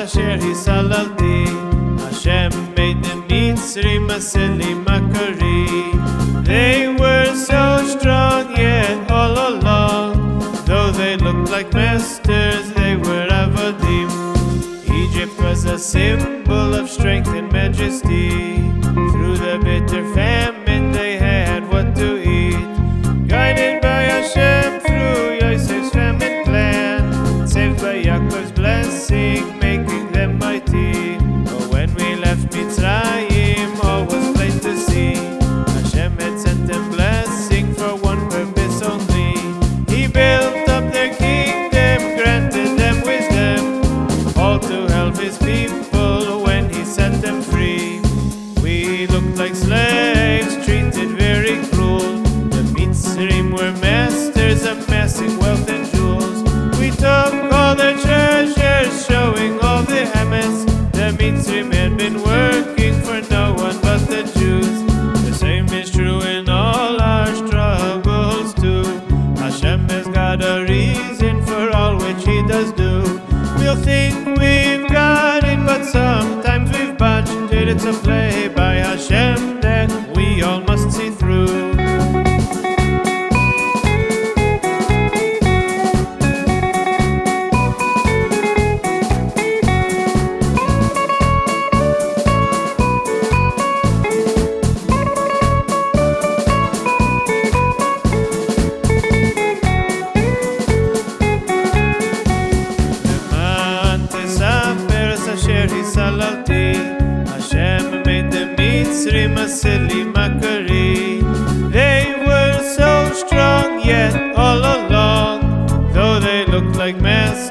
asher hisalalti. Hashem made the Mitzri Maseli makari. They were so strong, yet all along, though they looked like masters, they were avodim. Egypt was a symbol of strength and majesty. Through the bitter famine. Amassing wealth and jewels. We took all their treasures, showing all the Hamas. The Mitzrim had been working for no one but the Jews. The same is true in all our struggles too. Hashem has got a reason for all which He does do. We'll think we've got it, but sometimes we've botched it. It's a play asher hisalalti Hashem made the Mitzrim a They were so strong yet all along Though they looked like men.